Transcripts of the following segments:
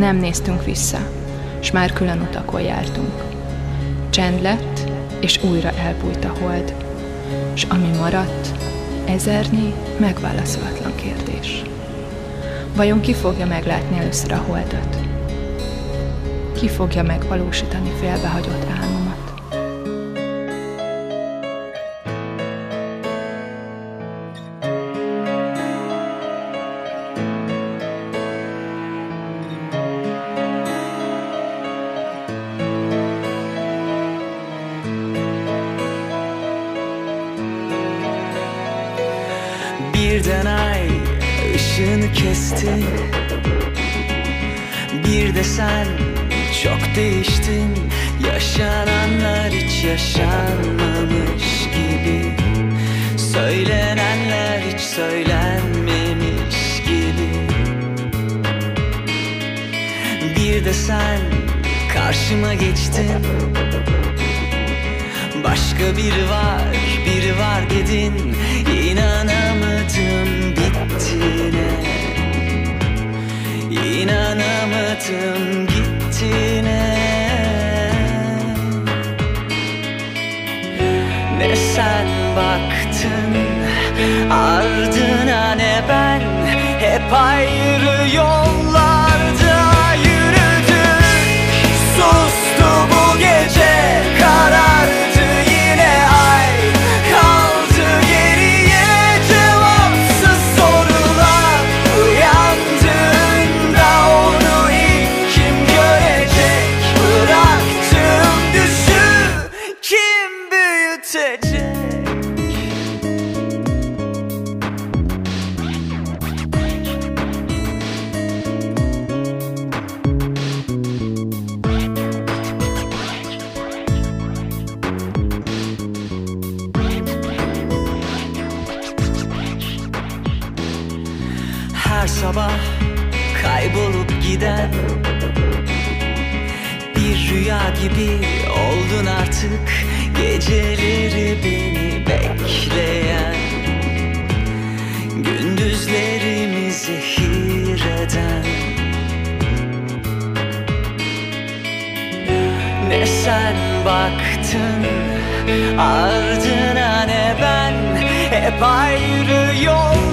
Nem néztünk vissza, s már külön utakon jártunk. Csend lett, és újra elbújt a hold, s ami maradt, ezernyi megválaszolatlan kérdés. Vajon ki fogja meglátni először a holdat? Ki fogja megvalósítani félbehagyott álmomat? Kesti. Bir de sen çok değiştin. Yaşananlar hiç yaşanmamış gibi. Söylenenler hiç söylenmemiş gibi. Bir de sen karşıma geçtin. Başka biri var, biri var dedin. İnanamadım bittiğine İnanamadım gittiğine. Ne sen baktın ardına ne ben Hep ayrı yollarda sabah kaybolup giden Bir rüya gibi oldun artık. Geceleri beni bekleyen Gündüzlerimi zehir eden Ne sen baktın ardına ne ben? Hep ayrı yollarda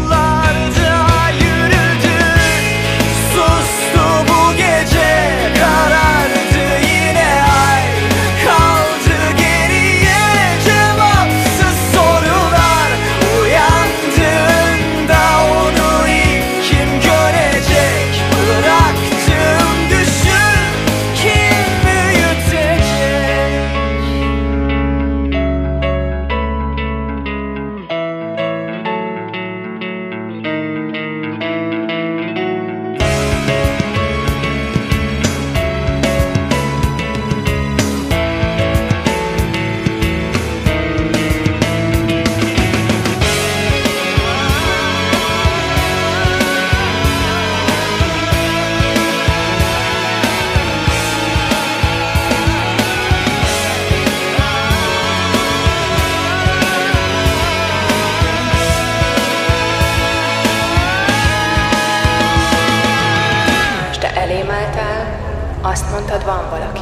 azt mondtad, van valaki.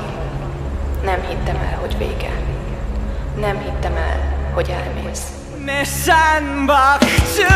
Nem hittem el, hogy vége. Nem hittem el, hogy elmész. Ne sen baktın